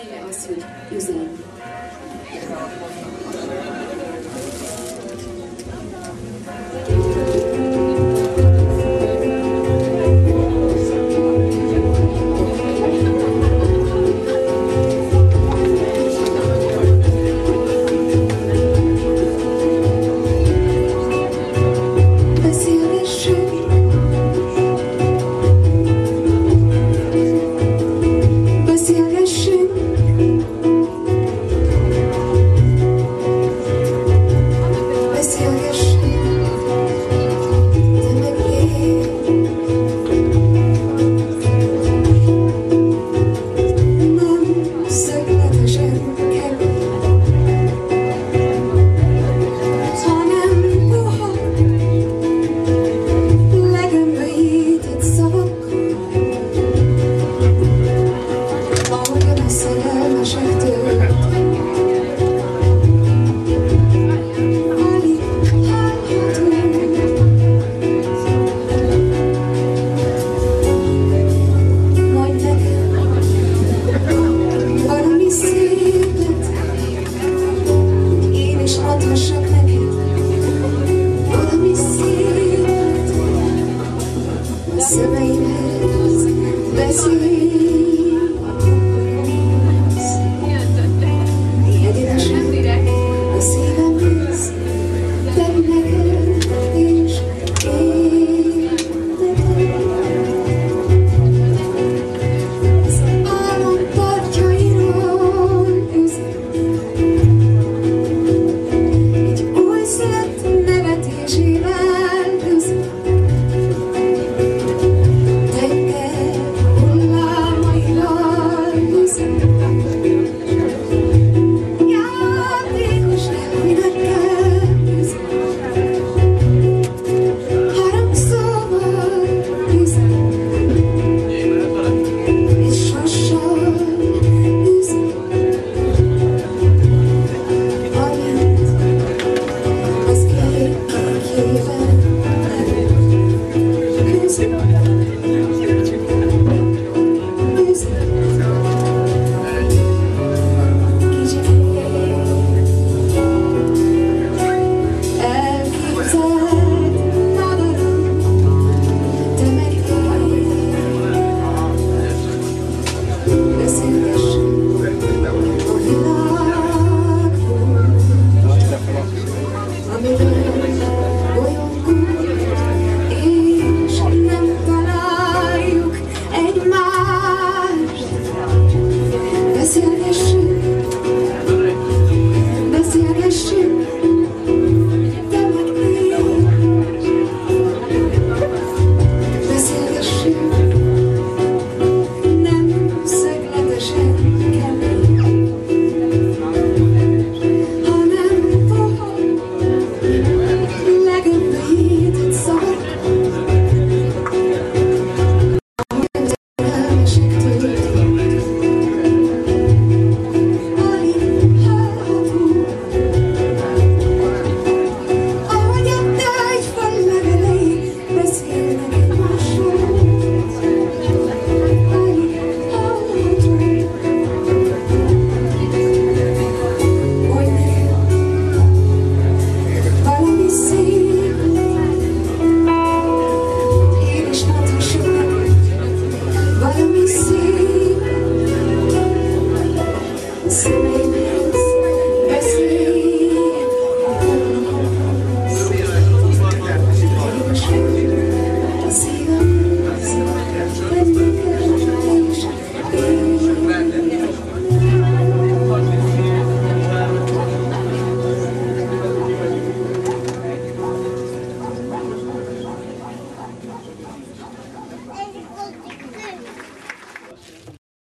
szíve you hogy